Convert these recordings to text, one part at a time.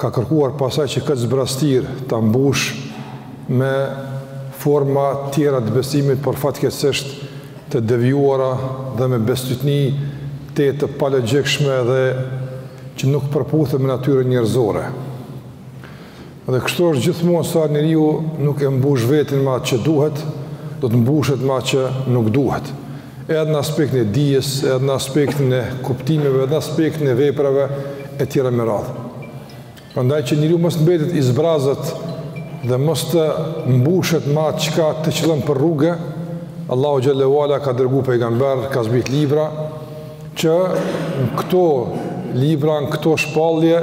ka kërkuar pastaj që këtë zbrastirë ta mbush me forma tjera të besimit, por fatkeqësisht të devijuara dhe me bestytni te të palogjikshme dhe që nuk përputhen me natyrën njerëzore. Dhe kështu është gjithmonë, nëse njeriu nuk e mbush veten me atë që duhet, do të mbushet me atë që nuk duhet. edhe në aspektin e dijes, edhe në aspektin e kuptimeve, edhe në aspektin e veprave e tjera me radhë. Prandaj që njeriu mos të mbetet i zbrazët dhe mos të mbushet me atë çka të qëllon për rrugë, Allahu xhelle ue ala ka dërgu pejgamber, ka zbrit libra që në këto libra, në këto shpallje,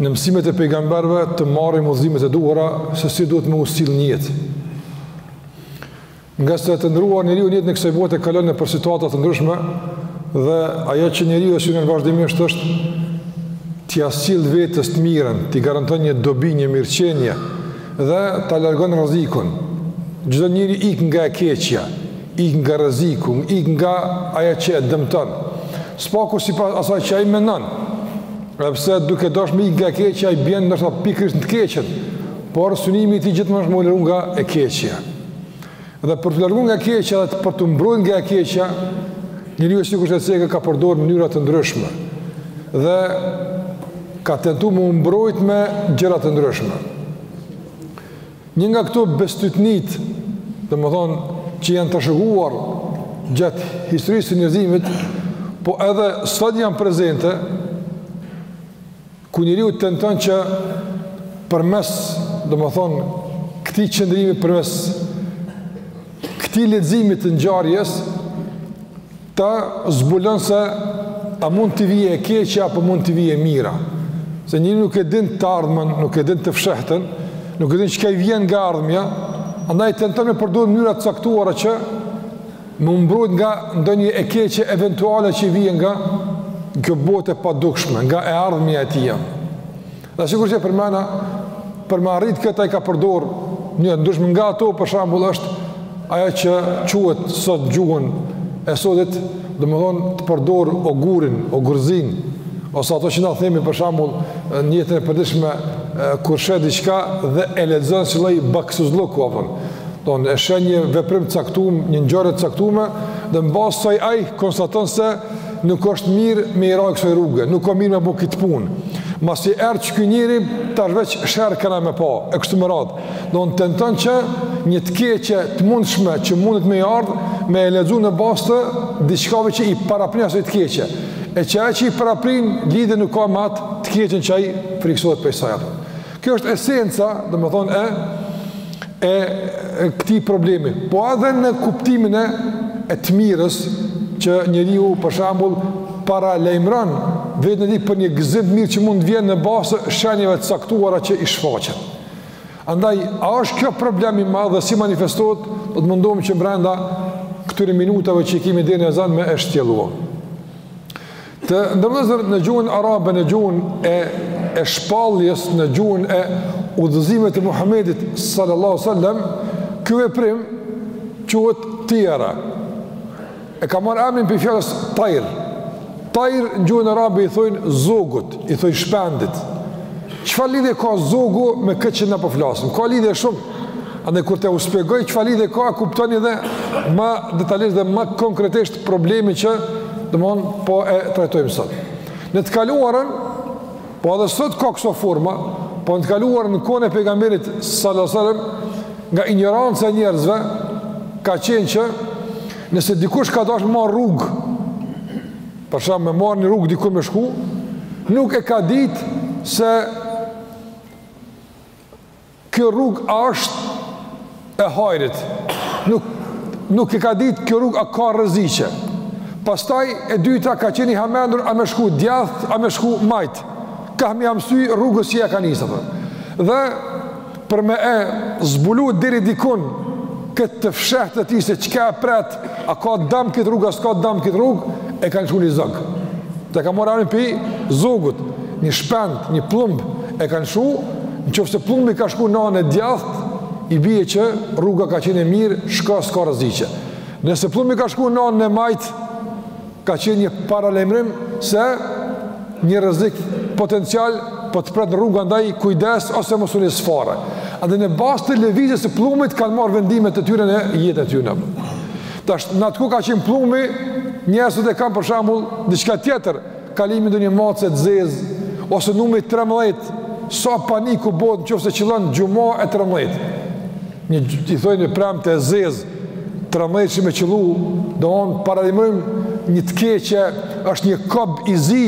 në mësimet e pejgamberëve të marrim udhëzimet e duhura se si duhet me u sill në jetë. Ngase të nderuar, njeriu në jetën e kësaj bote kalon nëpër situata të ndryshme dhe ajo që njeriu e synon vazhdimisht është t'ia sjell vetes të mirën, t'i garanton një dobi një mirëqenje dhe ta largon rrezikun. Çdo njeri ik nga e keqja, ik nga rreziku, ik nga ajo që e dëmton. Së paku sipas asaj që ai mendon, edhe pse duke dasht me ik nga e keqja, ai bjen ndoshta pikërisht në të keqen, por synimi i tij gjithmonë është me u largu nga e keqja. Dhe për t'u largu nga e keqja dhe për t'u mbrojt nga e keqja, njeriu sigurisht se ka përdor mënyra të ndryshme dhe ka tentu me u mbrojt me gjëra të ndryshme. Një nga këto bestytnit, domethënë, që janë të shfaqura gjatë historisë së njerëzimit, po edhe sot janë prezente, Kur njeriu tenton që përmes, domethënë, këtij qëndrimi përmes këtij leximi të ngjarjes ta zbulon se a mund t'i vijë e keqja apo mund t'i vijë e mira. Se njeriu nuk e din të ardhmen, nuk e din të fshehtën, nuk e din çka i vjen nga ardhmja, andaj tenton me përdor mënyra të caktuara që Me u mbrojt nga ndonjë e keqe eventuale që i vjen nga kjo botë e padukshme, nga e ardhmja e tija. Dhe sikur që e përmena, për me arrit këtë ai ka përdor mënyra të ndryshme, një nga ato për shembull është ajo që quhet sot në gjuhën e sotit, domethënë të përdor ogurin, ogurzinë, ose ato që na themi për shembull në jetën e përditshme kur sheh diçka dhe e lexon si lloj baksuzllëku, apëton. Domethënë e sheh një veprim të caktuar, një ngjarje të caktuar, dhe mbas saj ai konstaton se nuk është mirë me i ra kësaj rruge, nuk ka mirë me bo këtë punë. Masi erdh ky njeri, tash veç sherr kena me pa, e kështu me radhë. Domethënë tenton që një të keqe të mundshme që mundet me i ardhë, me e lexu në bazë të diçkave që i paraprin asoj të keqe. E që ajo që i paraprin, lidhje nuk ka me atë të keqen që ai frikësohet prej saj. Kjo është esenca, domethënë, e, e këtij problemi. Po edhe në kuptimin e, e të mirës, që njeriu, për shembull, paralajmëron veten e tij për një gëzim të mirë që mund të vjen në bazë shenjave të caktuara që i shfaqen. Andaj, a është kjo problem i madh e si manifestohet, do të mundohem që brenda këtyre minutave që i kemi deri në ezan me e shtjellua. Të nderuar vllezër në gjuhën arabe, në gjuhën e, e shpalljes, në gjuhën e udhëzimeve të Muhammedit sallallahu sallam, ky veprim quhet tjera. E ka marrë emrin prej fjalës tajr. Tajr në gjuhën arabe i thojnë zogut, i thojnë shpendit. Çfarë lidhje ka zogu me këtë që ne po flasim? Po ka lidhje shumë. Andaj kur të ju shpjegoj çfarë lidhje ka, kuptoni edhe ma detalisht dhe ma konkretisht problemin që domthon po e trajtojmë sot. Në të kaluarën, po edhe sot ka këso forma, po në të kaluarën në kohën e pejgamberit sallallahu sallam, nga injoranca e njerëzve, ka qenë që nëse dikush ka dashë me marrë rrugë, për shembull me marrë një rrugë diku me shku, nuk e ka ditë se Kjo rrug a është e hajrit, nuk nuk e ka ditë kjo rrug a ka rreziqe. Pastaj e dyta ka qenë i hamendur a me shku djathtë a me shku majt. Ka me ja msy rrugës që ja ka nisur. Dhe për me e zbulu deri dikun këtë të fshehtë të tij se çka e pret a ka dam këtë rrugë, a s'ka dam këtë rrugë, e kanë lshu një zog. E ka marrë një pi zogut, një shpend, një pllumb, e kanë lshu, në qoftë se pllumbi ka shku në anën e djathtë, i bije që rruga ka qenë e mirë, shka s'ka rreziqe. Nëse pllumbi ka shku në anën e majtë, Ka qenë një paralajmërim se një rrezik potencial po të pret në rrugë, andaj kujdes ose mos u nis fare. Edhe në bazë të lëvizjes së pllumit kanë marrë vendimet e tyre në jetën e tyre. Tash në atë kohë ka qenë pllumi, njerëzit e kanë për shembull diçka tjetër, kalimi i ndonjë maces të zezë ose numri 13, sa paniku bëhet në qoftë se qëllon xhumaja e 13. Ne i thojmë e premte e zezë, tërmëheqësi me qëllu, do na paralajmërojë një të keqe, është një kob i zi,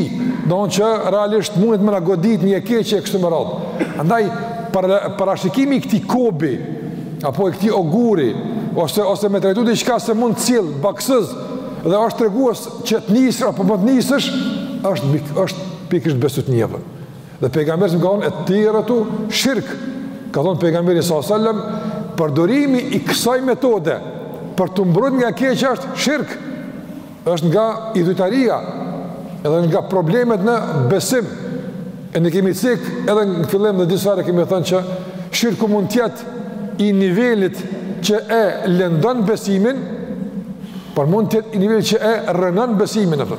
domethënë që realisht mundet me na godit një e keqe e kështu me radhë. Andaj, parashikimi i këtij kobi, apo i këtij oguri, ose, ose me trajtu diçka se mund të sjellë baksëz, dhe është tregues që të nisesh, apo mos të nisesh, është, është pikërisht besëtnive. Dhe pejgamberi savs ka thonë et-tijeratu shirk. Ka thonë pejgamberi sa selam përdorimi i kësaj metode për t'u mbrojtur nga e keqja është shirk. Është nga idhujtaria, edhe nga problemet në besim. E ne kemi cek edhe në fillim dhe disa herë kemi thënë që shirku mund të jetë i nivelit që e lëndon besimin, por mund të jetë i nivelit që e rrënon besimin atë.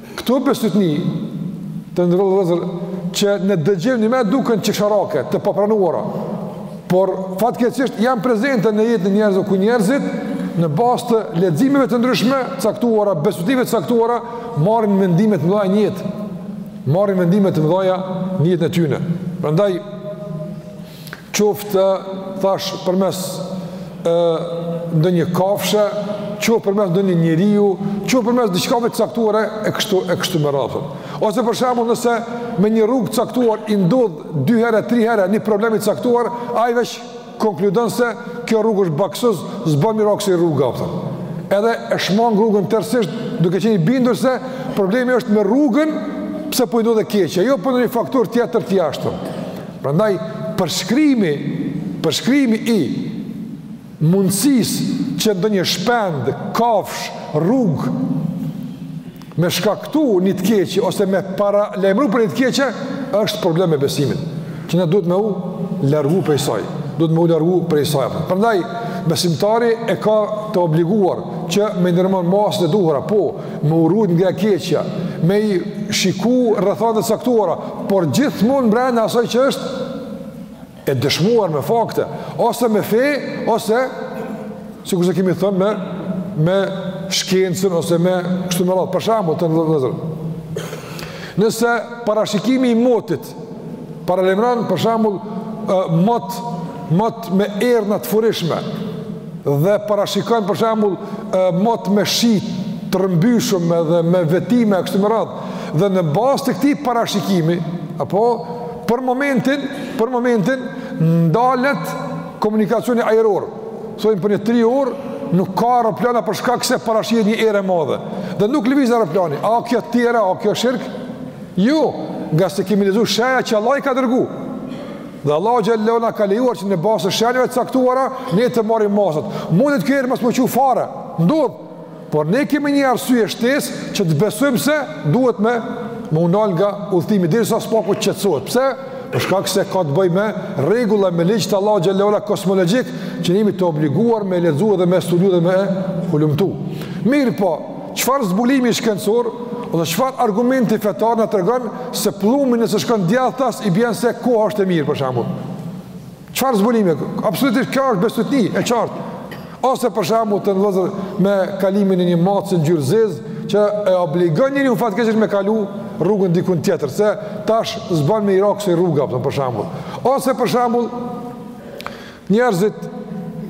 Këto besytni të nderuar vëllezër që në dëgjim neve duken qesharake të papranuara, por fatkeqësisht janë prezente në jetën e njerëzve ku njerëzit në bazë të leximeve të ndryshme të caktuara, besytnive të caktuara, marrin vendime të mëdhaja në jetë, marrin vendime të mëdhaja në jetën e tyne. Prandaj, qoftë thashë përmes ndonjë kafshe, qoftë përmes ndonjë njeriu, qoftë përmes diçkaje të caktuar e kështu e kështu me radhë. Ose për shembull nëse me një rrugë të caktuar i ndodh dy herë, tri herë një problem i caktuar, ai veç konkludon se kjo rrugë është baksëz, s'bën mirë kësaj rruge apo. Edhe e shmang rrugën tërësisht duke qenë i bindur se problemi është me rrugën pse po i ndodh e keqja, jo për ndonjë faktor tjetër të jashtëm. Prandaj përshkrimi, përshkrimi i mundësisë që ndonjë shpend, kafshë, rrugë me shkaktu një të keqe ose me paralajmëru për një të keqe është problem me besimin që ne duhet me u largu prej saj duhet me u largu prej saj prandaj besimtari e ka të obliguar që me ndërmarrë masat e duhura për me u rrujt nga e keqja me i shiku rrethanat e caktuara por gjithmonë brenda asaj që është e dëshmuar me fakte, ose me fe, ose, sikurse kemi thënë, me, me shkencën, ose me kështu me radhë, për shembull të nderuar vëllezër. Nëse parashikimi i motit, paralajmëron për shembull, mot, mot me erna të furishme, dhe parashikon për shembull, mot me shi të rrëmbyshëm dhe me vetime, kështu me radhë, Dhe në bazë të këtij parashikimi, apo për momentin, për momentin ndalet komunikacioni ajror. Thonë për një tri orë nuk ka aeroplana për shkak se parashihet një erë e madhe. Dhe nuk lëviz aeroplani. A kjo tijere, a kjo shirk? Jo, ngase kemi lexu shenja që Allahu i ka dërgu. Dhe Allahu xhel na ka lejuar që në bazë të shenjave të caktuara, ne të marrim masat. Mundet kjo erë mos me u çu fare, ndodh, Por ne kemi një arsye shtesë që të besojmë se duhet me me u nal nga udhëtimi derisa së paku të qetësohet. Pse? Për shkak se ka të bëjë me rregulla me ligj të Allahu xhel-le ve ala kozmologjik që jemi të obliguar me lexu edhe me studiu edhe me hulumtu. Mirëpo, çfarë zbulimi shkencor ose çfarë argumenti fetar na tregon se pllumi nëse shkon djathtas i bjen se koha është e mirë për shembull. Çfarë zbulimi? Absolutisht kjo është besytni, e qartë. Ose për shembull të ngjashme me kalimin e një mace ngjyrë zezë që e obligon njeriun fatkeq me kalu rrugën diku tjetër, se tash s'ban me i ra ksaj rruge apo për shembull. Ose për shembull njerëzit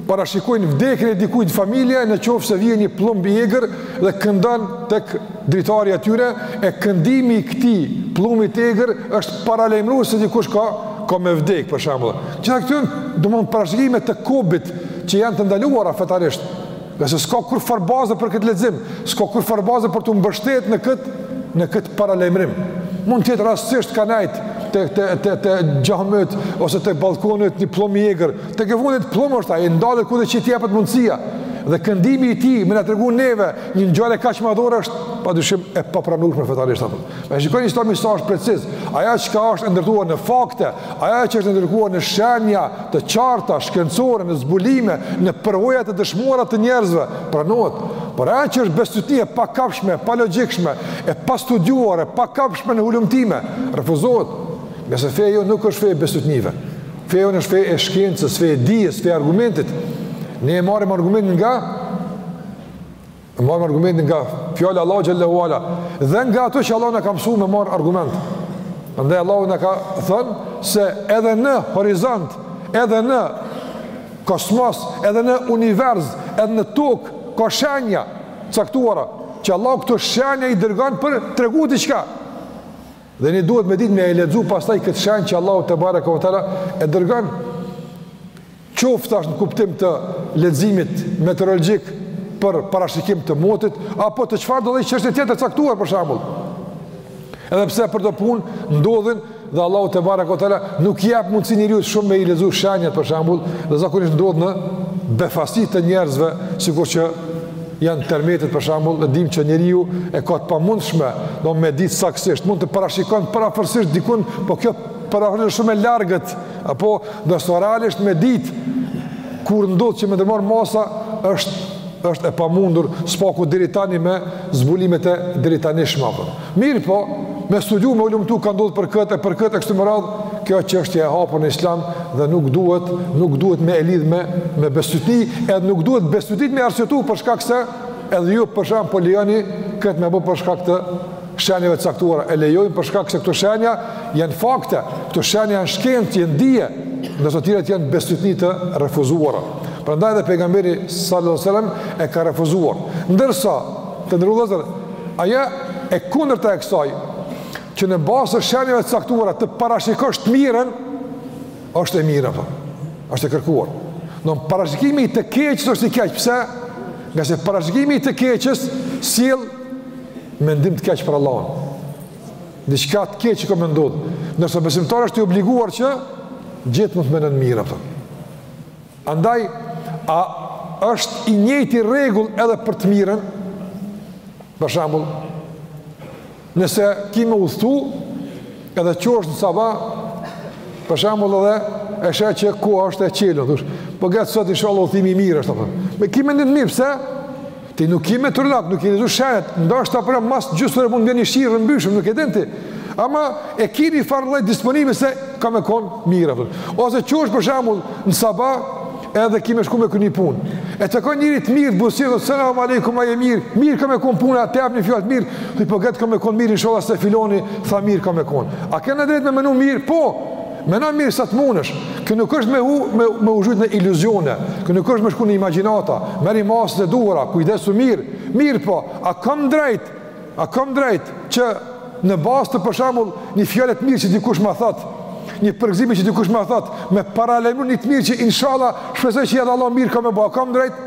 parashikojnë vdekjen e dikujt në familje në qoftë se vjen një pllumb i egër dhe këndon tek Dritarja e tyre e këndimi i këtij pllumi të egër është paralajmërues se dikush ka ka me vdek për shembull. Gjithë këto domethënë parashikime të kobit që janë të ndaluara fetarisht. Ngase s'ka kurrfarë baze për këtë lexim, s'ka kurrfarë baze për t'u mbështet në këtë, në këtë paralajmërim. Mund të jetë rastësisht ka nejtë te, te, te, te xhamat ose te balkoni një pllum i egër. Tek e fundit pllum është, ai ndalet kudo që t'i jepet mundësia. Dhe këndimi i tij me na tregu neve Një ngjarje kaq madhore është padyshim e papranueshme fetarisht apo. Me shikoni Islami sa është preciz, ajo çka është e ndërtuar në fakte, ajo që është e ndërtuar në shenja të qarta shkencore, në zbulime, në përvoja të dëshmuara të njerëzve, pranohet. Por ajo që është besytni e pakapshme, e palogjikshme, e pastudiuar, e pakapshme në hulumtime, refuzohet. Ngase feja jonë nuk është fe e besytnive. Feja jonë është fe e shkencës, fe e dijes, fe e argumentit. Ne e marrim argumentin nga Ne marrim argumentin nga fjala e Allahut xhel-le ve ala Dhe nga ato që Allahu na ka mësu me marrë argument Pandaj Allahu na ka thënë Se edhe në horizont Edhe në kozmos Edhe në univers Edhe në tokë Ka shenja të caktuara Që Allahu këto shenja i dërgon për tregu diçka Dhe ne duhet me ditë me e lexu pastaj këtë shenjë që Allahu tebareke ve teala e dërgon qoftë asht në kuptim të leximit meteorologjik për parashikim të motit, apo të çfarëdo lloj çështje tjetër të caktuar për shembull. Edhe pse për këto punë, ndodhin dhe Allahu tebareke ve teala nuk jep mundësi njeriut shumë me i lexu shenjat për shembull dhe zakonisht ndodh në befasi të njerëzve sikur që Janë tërmetet për shembull, e dimë që njeriu e ka të pamundshme, domethënë me ditë saktësisht, mund të parashikon parafërsisht dikun, po kjo parafërsisht shumë e largët, apo ndërsa realisht me ditë, kur ndodh që me ndërmarrë masa, është, është e pamundur, s'paku deri tani me zbulimet e deritanishme po. Mirëpo, me studiu me hulumtu ka ndodhë për këtë e për këtë e kështu me radhë, kjo çështje e hapur në islam dhe nuk duhet, nuk duhet me e lidhë me, me bestytni, edhe nuk duhet bestytnitë me arsyetu për shkak se edhe ju për shembull po lejoni këtë me bo për shkak të shenjave të caktuara, e lejojmë për shkak se këto shenja janë fakte, këto shenja janë shkencë, janë dije, ndërsa të tjerat janë bestytni të refuzuara. Prandaj dhe pejgamberi sallallahu alejhi sallam e ka refuzuar. Ndërsa, të nderu Ajo e kundërta e kësaj, që në bazë të shenjave të caktuara të parashikosh të mirën, është e mirë apo? Është e kërkuar. Domethënë parashikimi i të keqës është i keq, pse? Ngase parashikimi i të keqës sjell mendim të keq për Allahun. Diçka të keqe ka me ndodh, ndërsa besimtari është i obliguar që gjithmonë të mendon mirë apo? Andaj, a është i njëjti rregull edhe për të mirën? Për shembull, nëse ki me udhëtu edhe çohesh në saba, për shembull edhe e sheh që koha është e çelun, thu, po garant sot inshallah udhëtimi i mirë është apo. Me kon mirë pse? Ti nuk je meteorolog, nuk i lexon shenjat, ndoshta prej mas gjysore mund të vjen ni shi i rrëmbyshëm, nuk e din ti. Ama e ki nifar lloj disponimi se ka me kon mirë apo. Ose çohesh për shembull në saba edhe ki me shku me kry ni punë. E takon njeri të mirë buzë, selam alejkum a je mirë, mirë ka me kon puna a ta jep ni fjalë t'mirë, ti po garant ka me kon mirë inshallah se filani tha mirë ka me kon. A kena drejt me menu mirë? Po. Meno mirë sa të mundesh, kjo nuk është me, u, me, me u zhytë në iluzione, kjo nuk është me shku në imagjinata, merri masat e duhura, kujdesu mirë, mirëpo, a kam drejt, a kam drejt, që në bazë të për shembull një fjale të mirë që dikush ma thotë, një përgëzimi që dikush ma thotë, me paralajmëru një të mirë që inshallah shpresoj që edhe Allah mirë ka me bo, a kam drejt?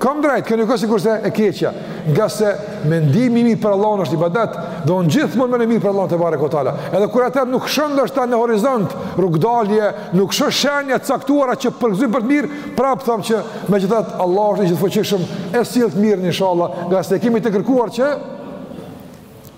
Kam drejt, kjo nuk është sikurse e keqja, ngase mendimi i mirë për Allahun është ibadet, dhe unë gjithmonë mendoj mirë për Allahun tebareke ve teala. Edhe kur atëherë nuk shoh ndoshta në horizont rrugëdalje, nuk shoh shenja të caktuara që përgëzojnë për të mirë, prap them që megjithatë Allahu është i gjithëfuqishëm, e sjell të mirën inshallah, ngase kemi të kërkuar që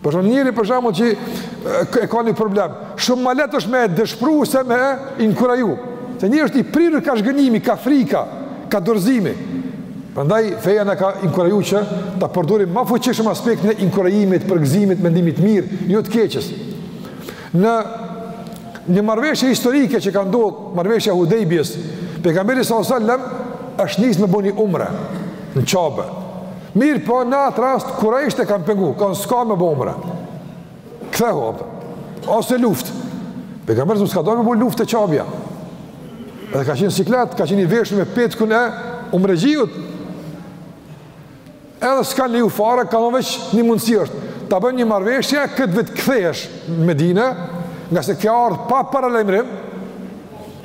Për sa njëri për shembull që e ka një problem, shumë ma lehtë është me e dëshpru se me e inkuraju. Se njeri është i prirur ka zhgënjimi, ka frika, ka dorëzimi. Prandaj, feja na ka inkuraju që ta përdorim ma fuqishëm aspektin e inkurajimit, përgëzimit, mendimit të mirë, jo të keqes. Në një marrëveshje historike që ka ndodhë, marrëveshja e Hudejbijes, pejgamberi s.a.s. është nisë me bo një umre, në Qabe. Mirëpo në atë rast, kurejshët e kanë pengu, kanë: s'ke me bo umre. Kthehu, ose luftë. Pejgamberi s'ka dashë me bo luftë te Qabja. Edhe ka qenë siklet, ka qenë i veshun me petkun e umrexhiut. Edhe s'kanë leju fare, kanë: veç një mundësi është. Ta bëjnë një marrëveshje, këtë vit kthehesh në Medine, ngase ke ardhë pa paralajmërim,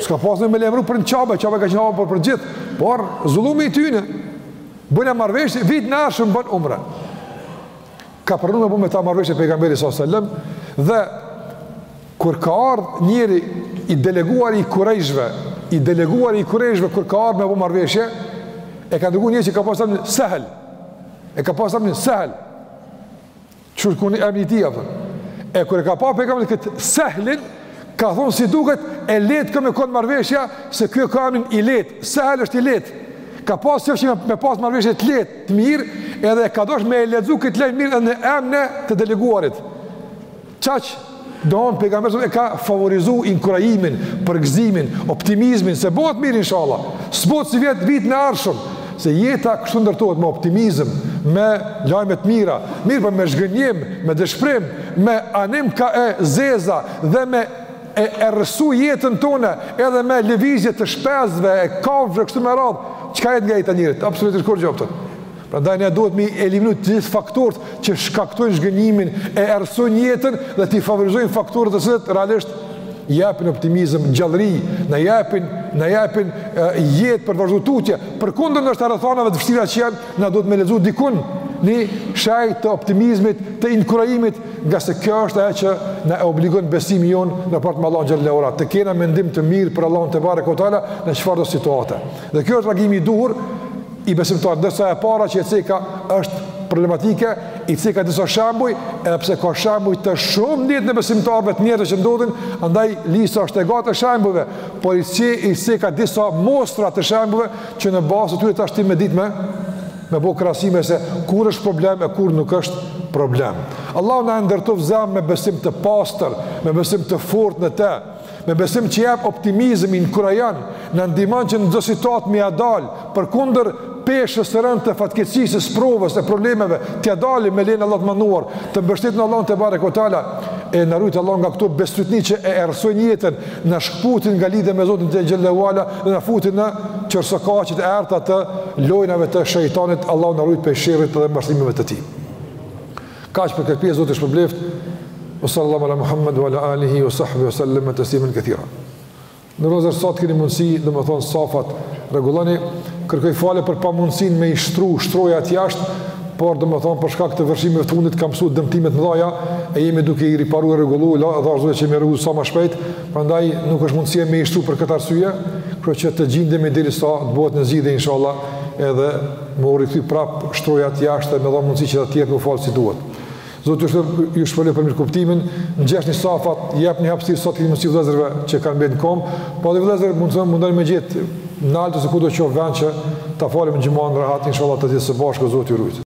s'ka pasë me lajmëru për në Qabe, Qabja ka qenë hapë për për gjithë, por zullumi i tyne, Bona marrëveshje, vitin e ardhshëm bën umre. Ka pranu me bo me ta marrëveshje pejgamberi s.a.s. Dhe, kur ka ardhë njëri i deleguar i kurejshve, i deleguar i kurejshve, kur ka ardhë me bo marrëveshje, e ka dërgu një që ka pasë emnin Sehl. E ka pasë emnin Sehl. Qysh u kon emri i tij apo? E kur e ka pa pejgamberi kët Sehlin, ka thonë si duket e lehtë ka me kon marrëveshja se ky ka emrin i lehtë, Sehl është i lehtë. Ka pas qejf shi me pas marrëveshje të lehtë, të mirë, edhe ka dosh me e lexu kët lajm të mirë edhe në emën e të deleguarit. Çaq Domethënë pejgamberi s.a.s. e ka favorizu inkurajimin, përgëzimin, optimizmin, se bëhet mirë inshallah, s'bëhet sivjet vitin e ardhshëm, se jeta kështu ndërtohet me optimizëm, me lajme të mira, mirëpo po me zhgënjim, me dëshpërim, me anim ka e zeza dhe me e errësu jetën tonë edhe me lëvizje të shpezëve e kafshëve kështu me radhë, çka jet nga jeta e njerit, absolutisht kurgjo s'jet. Prandaj ne duhet me i eliminu të gjithë faktorët që shkaktojnë zhgënjimin, e errësojnë jetën dhe t'i favorizojmë faktorët të cilët realisht japin optimizëm, gjallëri, na japin, na japin jetë për vazhdu tutje. Përkundër ndoshta rrethanave të vështira që janë, na duhet me lexu dikun ni shej të optimizmit, të inkurajimit, ngase kjo është ajo që na e obligon besimi jonë në raport me Allahun xhallahu ala. Të kena mendim të mirë për Allahun tebareke ve teala në çfarëdo situate. Dhe ky është reagimi i duhur i besimtarit, ndërsa e para që e ceka është problematike, i ceka disa shembuj, edhe pse ka shembuj të shumë në jetën e besimtarëve të njerëzve që ndodhin, andaj lista është e gjatë e shembujve, por i ceka disa mostra të shembujve që në bazë të tyre tash ti me ditë me me bo krahasime se kur është problem e kur nuk është problem. Allahu na e ndërtoftë zemrën me besim të pastër, me besim të fortë në të. Me besim që jap optimizëm, inkurajon, na ndihmon që në çdo situatë me ia dal, përkundër peshës të rëndë të fatkeqësisë, sprovës, e problemeve, t'ia dalim me leje Allahut të madhnuar, të mbështetun Allahun tebareke teala, e na rujtë Allahu nga këto besëtytni që e errësojnë jetën, na shkëputin nga lidhja me Zotin xhele ue ala, dhe na futin në qorrsokaqet e errëta të lojnave të shejtanit, Allahu na rujtë prej sherrit dhe mashtrimeve të tij. Kaq për këtë pjesë Zoti ju shpërbleftë. Wa sallallahu ala Muhammed wa ala alihi wa sahbihi wa sallam tasliman kathira. Vëllezër sa t'keni mundësi, domethënë safat, rregulloni, kërkoj falje për pamundësinë me i shtru shtrojat jashtë, por domethënë për shkak të vërshimeve të fundit kanë psu dëmtime të mdhaja, e jemi duke i riparu e rregullu, la, dhe ashtu dhe që me i rregullu sa ma shpejt, prandaj nuk është mundësia me i shtru për këtë arsye, kërë që të gjindemi derisa të bëhet një zgjidhje, inshallah, edhe me u rikthy prap shtrojat jashtë me dhanë mundësi që të tjerë me u fal si duhet. Zoti ju shpërbleftë ju shpërbleftë për mirëkuptimin, ngjeshni safat, jepni hapësirë sa t'keni mundësi vëllezërve që kanë mbet n'kom, po dhe vëllezër mund mundoni me gjet naltë se kudo qoftë vend që ta falim xhumën rahat inshallah të gjithë së bashku Zoti ju rujt.